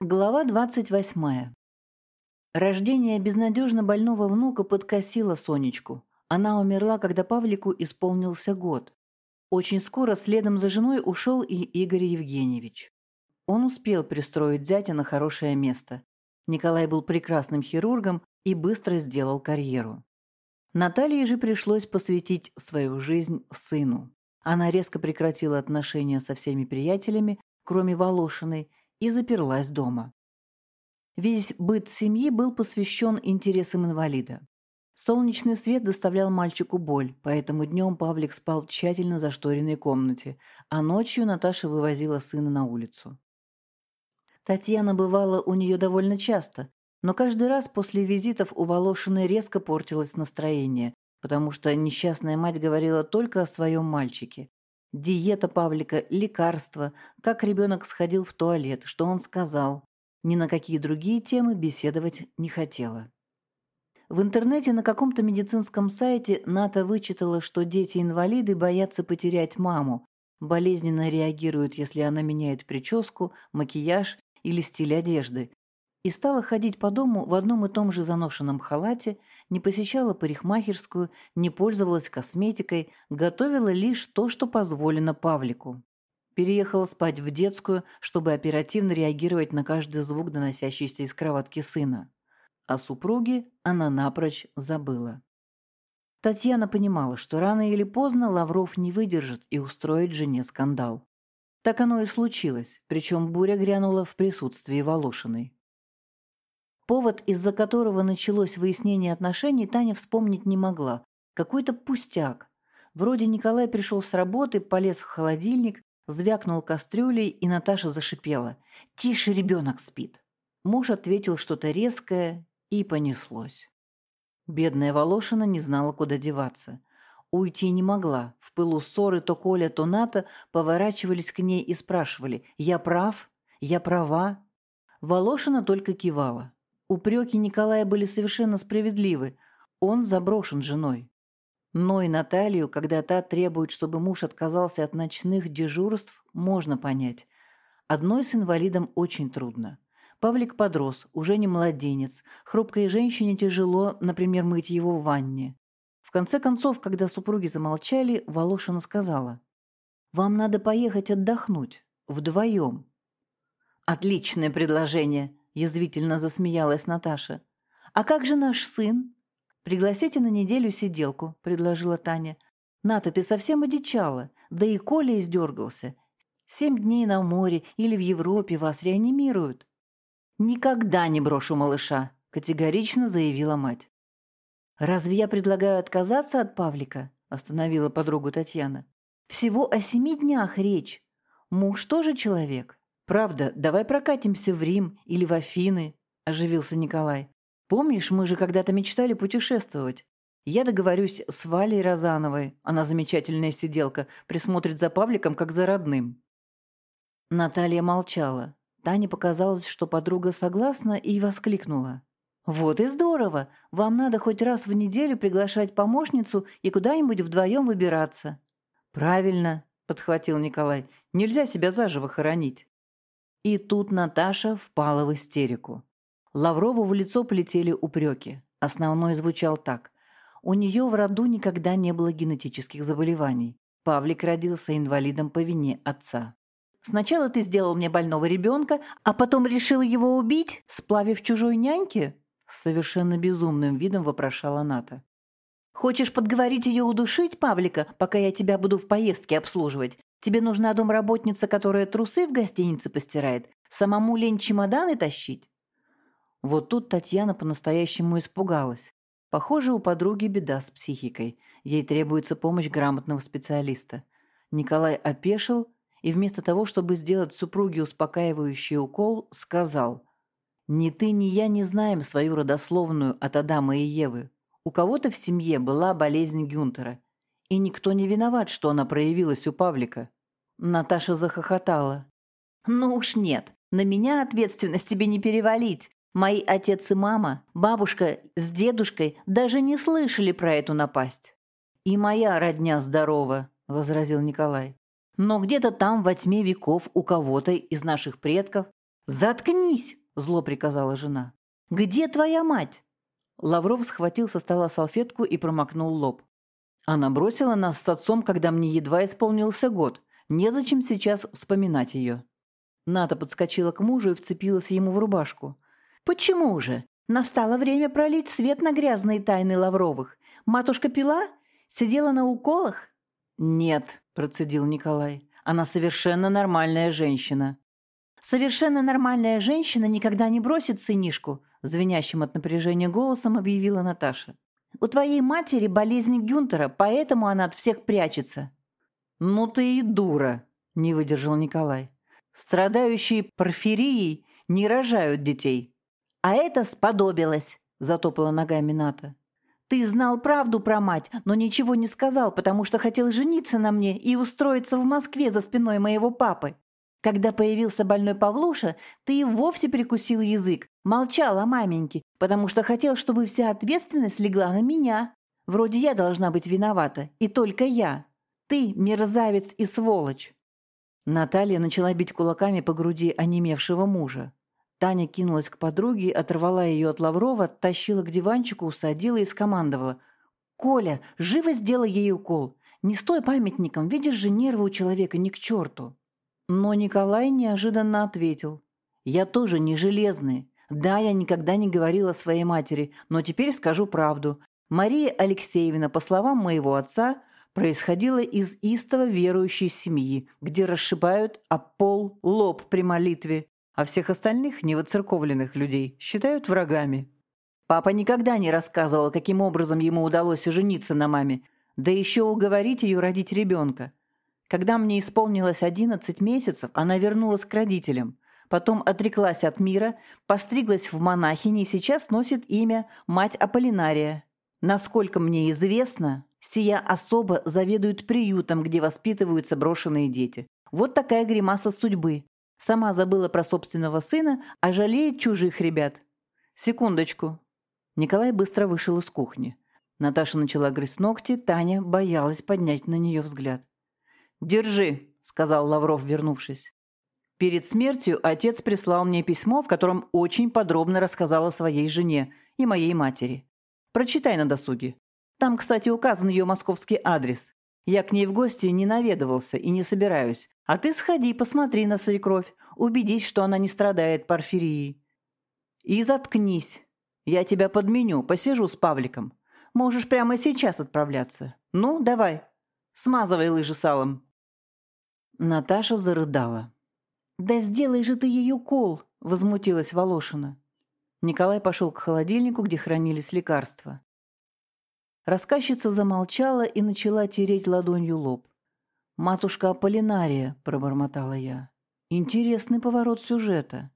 Глава 28. Рождение безнадежно больного внука подкосило Сонечку. Она умерла, когда Павлику исполнился год. Очень скоро следом за женой ушел и Игорь Евгеньевич. Он успел пристроить зятя на хорошее место. Николай был прекрасным хирургом и быстро сделал карьеру. Наталье же пришлось посвятить свою жизнь сыну. Она резко прекратила отношения со всеми приятелями, кроме Волошиной, и заперлась дома. Весь быт семьи был посвящен интересам инвалида. Солнечный свет доставлял мальчику боль, поэтому днем Павлик спал в тщательно зашторенной комнате, а ночью Наташа вывозила сына на улицу. Татьяна бывала у нее довольно часто, но каждый раз после визитов у Волошиной резко портилось настроение, потому что несчастная мать говорила только о своем мальчике. Диета Павлика, лекарства, как ребенок сходил в туалет, что он сказал. Ни на какие другие темы беседовать не хотела. В интернете на каком-то медицинском сайте Ната вычитала, что дети-инвалиды боятся потерять маму, болезненно реагируют, если она меняет прическу, макияж или стиль одежды, и стала ходить по дому в одном и том же заношенном халате, не посещала парикмахерскую, не пользовалась косметикой, готовила лишь то, что позволено Павлику. Переехала спать в детскую, чтобы оперативно реагировать на каждый звук, доносящийся из кроватки сына. О супруге она напрочь забыла. Татьяна понимала, что рано или поздно Лавров не выдержит и устроит жене скандал. Так оно и случилось, причем буря грянула в присутствии Волошиной. Повод, из-за которого началось выяснение отношений, Таня вспомнить не могла. Какой-то пустяк. Вроде Николай пришел с работы, полез в холодильник, звякнул кастрюлей, и Наташа зашипела. «Тише, ребенок спит». Муж ответил что-то резкое, и понеслось. Бедная Волошина не знала, куда деваться. Уйти не могла. В пылу ссоры то Коля, то Ната поворачивались к ней и спрашивали «Я прав? Я права?» Волошина только кивала. Упреки Николая были совершенно справедливы. Он заброшен женой. Но и Наталью, когда та требует, чтобы муж отказался от ночных дежурств, можно понять. Одной с инвалидом очень трудно. Павлик подрос, уже не младенец. Хрупкой женщине тяжело, например, мыть его в ванне. В конце концов, когда супруги замолчали, Волошина сказала. «Вам надо поехать отдохнуть. Вдвоем». «Отличное предложение», язвительно засмеялась Наташа. «А как же наш сын?» «Пригласите на неделю сиделку», — предложила Таня. «Ната, ты совсем одичала, да и Коля издергался. Семь дней на море или в Европе вас реанимируют». «Никогда не брошу малыша», — категорично заявила мать. «Разве я предлагаю отказаться от Павлика?» — остановила подругу Татьяна. «Всего о семи днях речь. Муж тоже человек. «Правда, давай прокатимся в Рим или в Афины», – оживился Николай. «Помнишь, мы же когда-то мечтали путешествовать? Я договорюсь с Валей Розановой, она замечательная сиделка, присмотрит за Павликом как за родным». Наталья молчала. Тане показалось, что подруга согласна и воскликнула. «Вот и здорово! Вам надо хоть раз в неделю приглашать помощницу и куда-нибудь вдвоем выбираться». «Правильно», — подхватил Николай, — «нельзя себя заживо хоронить». И тут Наташа впала в истерику. Лаврову в лицо полетели упреки. Основной звучал так. У нее в роду никогда не было генетических заболеваний. Павлик родился инвалидом по вине отца. «Сначала ты сделал мне больного ребенка, а потом решил его убить, сплавив чужой няньке?» С совершенно безумным видом вопрошала Ната. «Хочешь подговорить ее удушить, Павлика, пока я тебя буду в поездке обслуживать? Тебе нужна домработница, которая трусы в гостинице постирает? Самому лень чемоданы тащить?» Вот тут Татьяна по-настоящему испугалась. Похоже, у подруги беда с психикой. Ей требуется помощь грамотного специалиста. Николай опешил и вместо того, чтобы сделать супруге успокаивающий укол, сказал «Ни ты, ни я не знаем свою родословную от Адама и Евы. У кого-то в семье была болезнь Гюнтера, и никто не виноват, что она проявилась у Павлика. Наташа захохотала. «Ну уж нет, на меня ответственность тебе не перевалить. Мои отец и мама, бабушка с дедушкой даже не слышали про эту напасть». «И моя родня здорова», — возразил Николай. «Но где-то там во тьме веков у кого-то из наших предков «Заткнись!» – зло приказала жена. «Где твоя мать?» Лавров схватил со стола салфетку и промокнул лоб. Она бросила нас с отцом, когда мне едва исполнился год. Незачем сейчас вспоминать ее. Ната подскочила к мужу и вцепилась ему в рубашку. «Почему же? Настало время пролить свет на грязные тайны Лавровых. Матушка пила? Сидела на уколах?» «Нет», – процедил Николай. «Она совершенно нормальная женщина». «Совершенно нормальная женщина никогда не бросит сынишку», – звенящим от напряжения голосом объявила Наташа. «У твоей матери болезнь Гюнтера, поэтому она от всех прячется». «Ну ты и дура», – не выдержал Николай. «Страдающие порфирией не рожают детей». «А это сподобилось», – затопала ногами Ната. «Ты знал правду про мать, но ничего не сказал, потому что хотел жениться на мне и устроиться в Москве за спиной моего папы. Когда появился больной Павлуша, ты и вовсе прикусил язык, молчал о маменьке, потому что хотел, чтобы вся ответственность легла на меня. Вроде я должна быть виновата, и только я. Ты мерзавец и сволочь. Наталья начала бить кулаками по груди онемевшего мужа. Таня кинулась к подруге, оторвала ее от Лаврова, тащила к диванчику, усадила и скомандовала. «Коля, живо сделай ей укол. Не стой памятником, видишь же, нервы у человека не к черту». Но Николай неожиданно ответил. «Я тоже не железный. Да, я никогда не говорила своей матери, но теперь скажу правду. Мария Алексеевна, по словам моего отца, происходила из истово верующей семьи, где расшибают о пол лоб при молитве, а всех остальных невоцерковленных людей считают врагами. Папа никогда не рассказывал, каким образом ему удалось жениться на маме, да еще уговорить ее родить ребенка. Когда мне исполнилось 11 месяцев, она вернулась к родителям. Потом отреклась от мира, постриглась в монахини и сейчас носит имя мать Аполлинария. Насколько мне известно, сия особа заведует приютом, где воспитываются брошенные дети. Вот такая гримаса судьбы. Сама забыла про собственного сына, а жалеет чужих ребят. Секундочку. Николай быстро вышел из кухни. Наташа начала грызть ногти, Таня боялась поднять на нее взгляд. «Держи», — сказал Лавров, вернувшись. «Перед смертью отец прислал мне письмо, в котором очень подробно рассказал о своей жене и моей матери. Прочитай на досуге. Там, кстати, указан ее московский адрес. Я к ней в гости не наведывался и не собираюсь. А ты сходи, посмотри на свекровь, убедись, что она не страдает порфирией. И заткнись. Я тебя подменю, посижу с Павликом. Можешь прямо сейчас отправляться. Ну, давай. Смазывай лыжи салом. Наташа зарыдала. «Да сделай же ты ей укол!» – возмутилась Волошина. Николай пошел к холодильнику, где хранились лекарства. Рассказчица замолчала и начала тереть ладонью лоб. «Матушка Аполлинария», – пробормотала я. «Интересный поворот сюжета».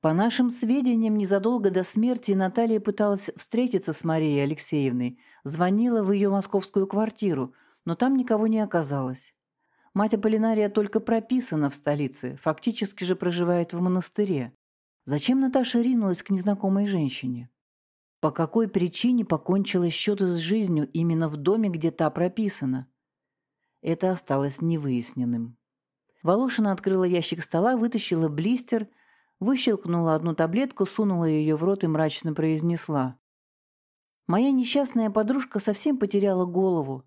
По нашим сведениям, незадолго до смерти Наталья пыталась встретиться с Марией Алексеевной, звонила в ее московскую квартиру, но там никого не оказалось. Мать Аполлинария только прописана в столице, фактически же проживает в монастыре. Зачем Наташа ринулась к незнакомой женщине? По какой причине покончила счеты с жизнью именно в доме, где та прописана? Это осталось невыясненным. Волошина открыла ящик стола, вытащила блистер, выщелкнула одну таблетку, сунула ее в рот и мрачно произнесла. «Моя несчастная подружка совсем потеряла голову.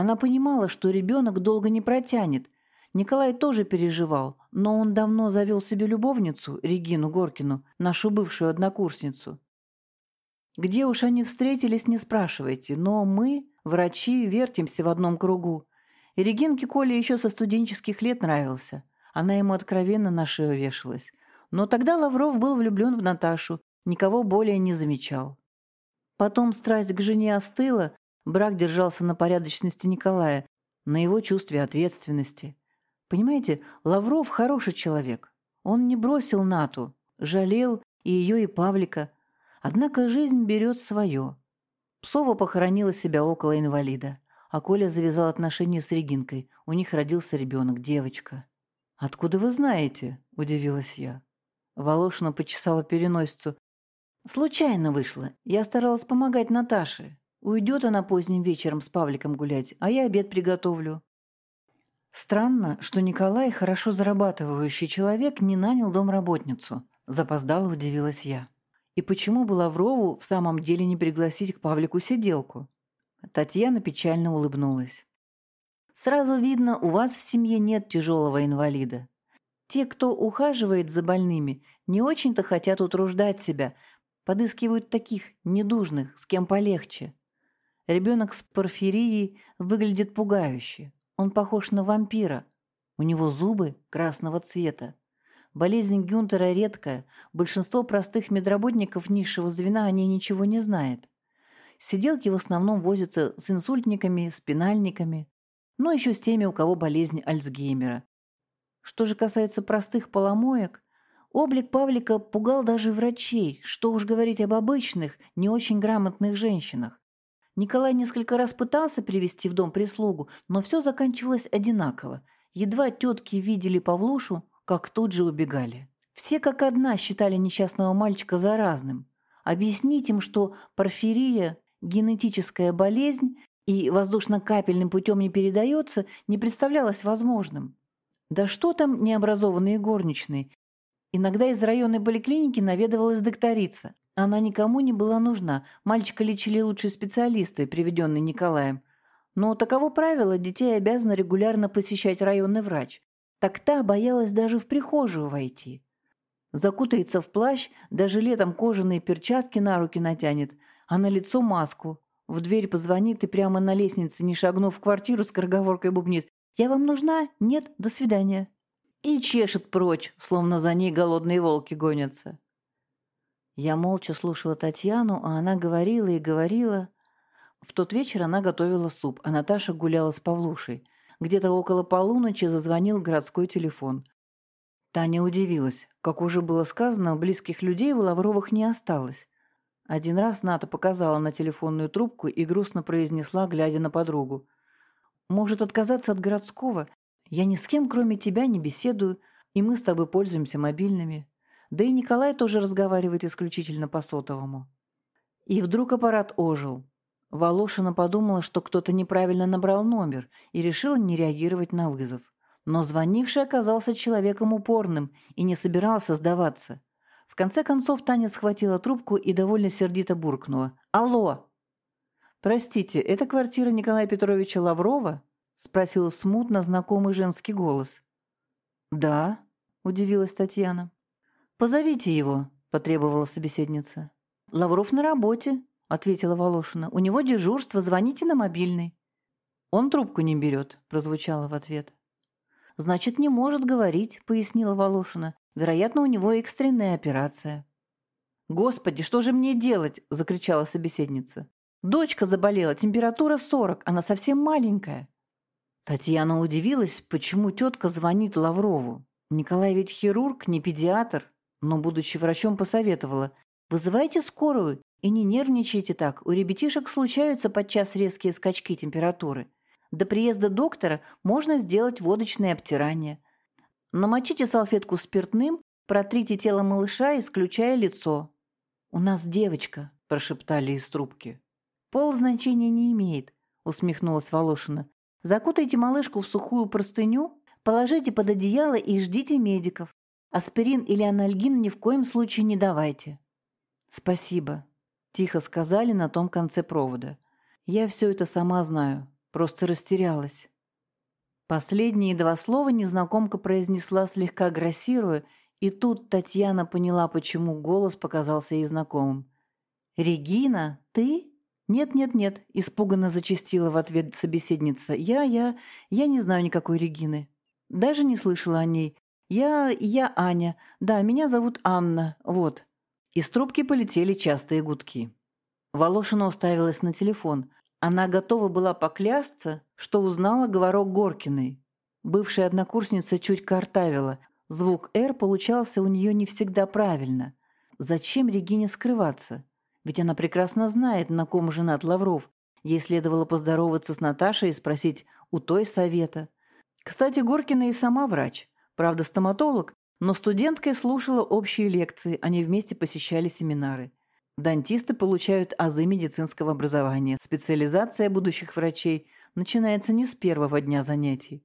Она понимала, что ребенок долго не протянет. Николай тоже переживал, но он давно завел себе любовницу, Регину Горкину, нашу бывшую однокурсницу. Где уж они встретились, не спрашивайте, но мы, врачи, вертимся в одном кругу. И Регинке Коля еще со студенческих лет нравился. Она ему откровенно на шею вешалась. Но тогда Лавров был влюблен в Наташу, никого более не замечал. Потом страсть к жене остыла, Брак держался на порядочности Николая, на его чувстве ответственности. Понимаете, Лавров хороший человек. Он не бросил Нату, жалел и ее, и Павлика. Однако жизнь берет свое. Псова похоронила себя около инвалида, а Коля завязал отношения с Регинкой. У них родился ребенок, девочка. «Откуда вы знаете?» – удивилась я. Волошина почесала переносицу. «Случайно вышло. Я старалась помогать Наташе. Уйдет она поздним вечером с Павликом гулять, а я обед приготовлю. Странно, что Николай, хорошо зарабатывающий человек, не нанял домработницу. Запоздало удивилась я. И почему бы Лаврову в самом деле не пригласить к Павлику сиделку? Татьяна печально улыбнулась. Сразу видно, у вас в семье нет тяжелого инвалида. Те, кто ухаживает за больными, не очень-то хотят утруждать себя, подыскивают таких, недужных, с кем полегче. Ребенок с порфирией выглядит пугающе. Он похож на вампира. У него зубы красного цвета. Болезнь Гюнтера редкая. Большинство простых медработников низшего звена о ней ничего не знает. Сиделки в основном возятся с инсультниками, спинальниками, но еще с теми, у кого болезнь Альцгеймера. Что же касается простых поломоек, облик Павлика пугал даже врачей, что уж говорить об обычных, не очень грамотных женщинах. Николай несколько раз пытался привести в дом прислугу, но все заканчивалось одинаково. Едва тетки видели Павлушу, как тут же убегали. Все как одна считали несчастного мальчика заразным. Объяснить им, что порфирия генетическая болезнь и воздушно-капельным путем не передается, не представлялось возможным. Да что там необразованные горничные? Иногда из районной поликлиники наведывалась докторица. Она никому не была нужна. Мальчика лечили лучшие специалисты, приведенные Николаем. Но таково правило, детей обязаны регулярно посещать районный врач. Так та боялась даже в прихожую войти. Закутается в плащ, даже летом кожаные перчатки на руки натянет – а на лицо маску. В дверь позвонит и прямо на лестнице, не шагнув в квартиру, с скороговоркой бубнит. «Я вам нужна? Нет? До свидания». И чешет прочь, словно за ней голодные волки гонятся. Я молча слушала Татьяну, а она говорила и говорила. В тот вечер она готовила суп, а Наташа гуляла с Павлушей. Где-то около полуночи зазвонил городской телефон. Таня удивилась. Как уже было сказано, близких людей у Лавровых не осталось. Один раз Ната показала на телефонную трубку и грустно произнесла, глядя на подругу. «Может отказаться от городского? Я ни с кем, кроме тебя, не беседую, и мы с тобой пользуемся мобильными. Да и Николай тоже разговаривает исключительно по сотовому». И вдруг аппарат ожил. Волошина подумала, что кто-то неправильно набрал номер и решила не реагировать на вызов. Но звонивший оказался человеком упорным и не собирался сдаваться. В конце концов Таня схватила трубку и довольно сердито буркнула. «Алло!» «Простите, это квартира Николая Петровича Лаврова?» — спросил смутно знакомый женский голос. «Да», — удивилась Татьяна. «Позовите его», — потребовала собеседница. «Лавров на работе», — ответила Волошина. «У него дежурство, звоните на мобильный». «Он трубку не берет», — прозвучало в ответ. «Значит, не может говорить», — пояснила Волошина. Вероятно, у него экстренная операция. «Господи, что же мне делать?» – закричала собеседница. «Дочка заболела, температура 40, она совсем маленькая». Татьяна удивилась, почему тетка звонит Лаврову. Николай ведь хирург, не педиатр, но, будучи врачом, посоветовала. «Вызывайте скорую и не нервничайте так, у ребятишек случаются подчас резкие скачки температуры. До приезда доктора можно сделать водочное обтирание. Намочите салфетку спиртным, протрите тело малыша, исключая лицо. «У нас девочка», – прошептали из трубки. «Пол значения не имеет», – усмехнулась Волошина. «Закутайте малышку в сухую простыню, положите под одеяло и ждите медиков. Аспирин или анальгин ни в коем случае не давайте». «Спасибо», – тихо сказали на том конце провода. «Я все это сама знаю, просто растерялась». Последние два слова незнакомка произнесла слегка грассируя, и тут Татьяна поняла, почему голос показался ей знакомым. «Регина, ты?» «Нет-нет-нет», — испуганно зачастила в ответ собеседница. «Я, я, я не знаю никакой Регины. Даже не слышала о ней. Я, я Аня. Да, меня зовут Анна. Вот». Из трубки полетели частые гудки. Волошина уставилась на телефон. Она готова была поклясться, что узнала говорок Горкиной. Бывшая однокурсница чуть картавила. Звук «Р» получался у нее не всегда правильно. Зачем Регине скрываться? Ведь она прекрасно знает, на ком женат Лавров. Ей следовало поздороваться с Наташей и спросить у той совета. Кстати, Горкина и сама врач. Правда, стоматолог, но студенткой слушала общие лекции, они вместе посещали семинары. Дантисты получают азы медицинского образования. Специализация будущих врачей начинается не с первого дня занятий.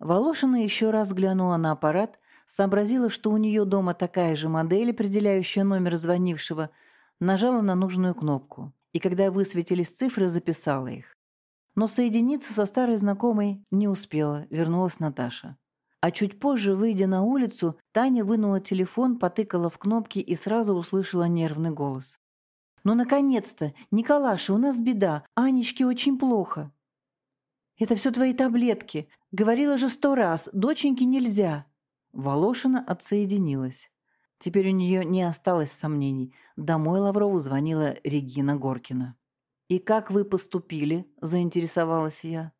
Волошина еще раз глянула на аппарат, сообразила, что у нее дома такая же модель, определяющая номер звонившего, нажала на нужную кнопку, и когда высветились цифры, записала их. Но соединиться со старой знакомой не успела, вернулась Наташа. А чуть позже, выйдя на улицу, Таня вынула телефон, потыкала в кнопки и сразу услышала нервный голос. «Ну, наконец-то! Николаша, у нас беда! Анечке очень плохо!» «Это все твои таблетки! Говорила же сто раз, доченьке нельзя!» Волошина отсоединилась. Теперь у нее не осталось сомнений. Домой Лаврову звонила Регина Горкина. «И как вы поступили?» – заинтересовалась я.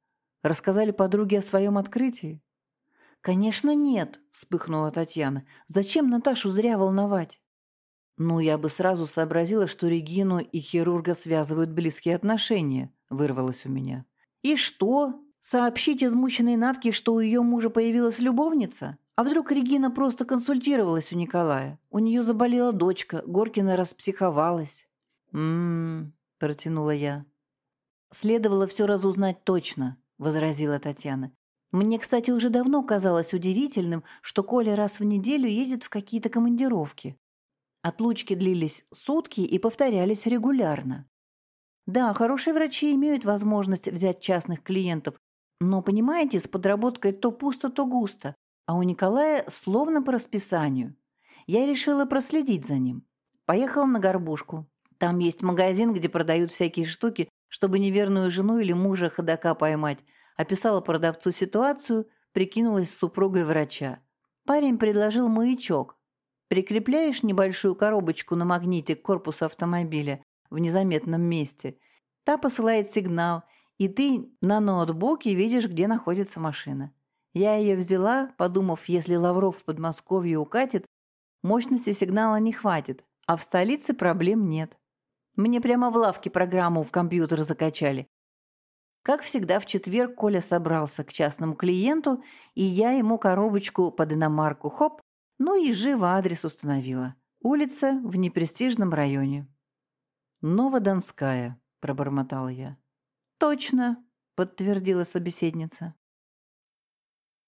«Рассказали подруге о своем открытии?» «Конечно нет», — вспыхнула Татьяна. «Зачем Наташу зря волновать?» «Ну, я бы сразу сообразила, что Регину и хирурга связывают близкие отношения», — вырвалось у меня. «И что? Сообщить измученной Натке, что у ее мужа появилась любовница? А вдруг Регина просто консультировалась у Николая? У нее заболела дочка, Горкина распсиховалась». «М-м-м», протянула я. «Следовало все разузнать точно», — возразила Татьяна. Мне, кстати, уже давно казалось удивительным, что Коля раз в неделю ездит в какие-то командировки. Отлучки длились сутки и повторялись регулярно. Да, хорошие врачи имеют возможность взять частных клиентов, но, понимаете, с подработкой то пусто, то густо, а у Николая словно по расписанию. Я решила проследить за ним. Поехала на горбушку. Там есть магазин, где продают всякие штуки, чтобы неверную жену или мужа ходока поймать, описала продавцу ситуацию, прикинулась с супругой врача. Парень предложил маячок. Прикрепляешь небольшую коробочку на магните к корпусу автомобиля в незаметном месте. Та посылает сигнал, и ты на ноутбуке видишь, где находится машина. Я ее взяла, подумав, если Лавров в Подмосковье укатит, мощности сигнала не хватит, а в столице проблем нет. Мне прямо в лавке программу в компьютер закачали. Как всегда, в четверг Коля собрался к частному клиенту, и я ему коробочку под иномарку хоп, ну и живо адрес установила. Улица в непрестижном районе. «Новодонская», — пробормотала я. «Точно», — подтвердила собеседница.